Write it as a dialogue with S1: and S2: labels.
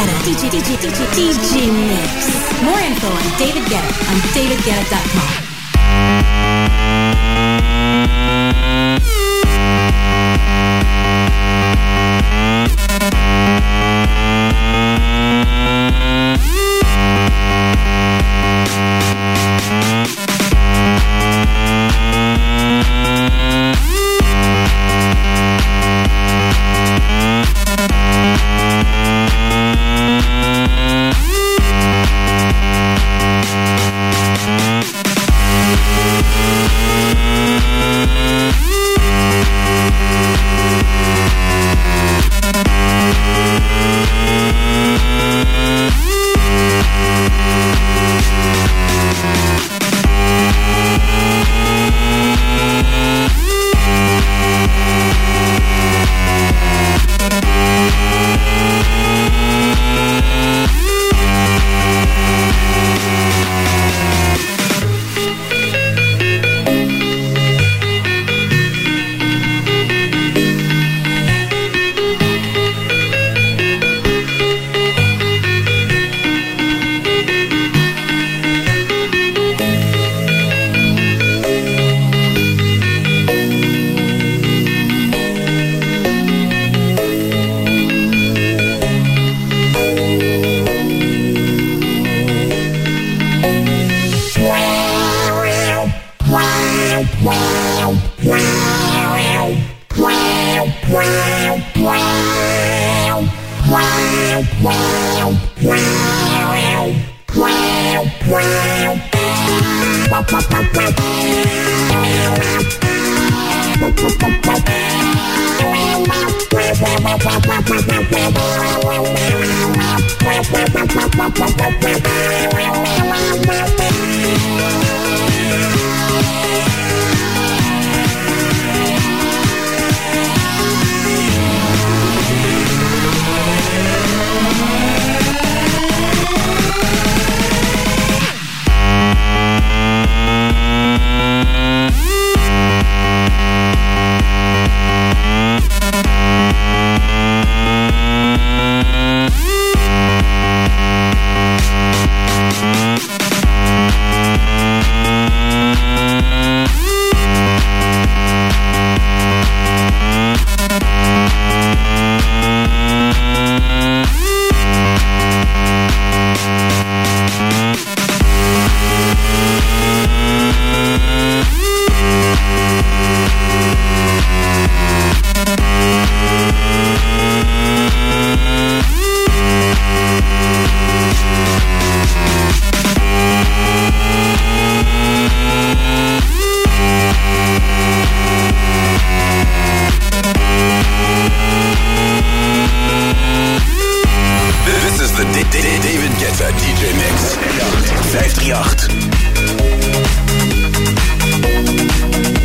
S1: Guetta, DJ, DJ, DJ, DJ Mix. More info on David Guetta on davidguetta.com.
S2: Bye. David Getter DJ Mix. 538.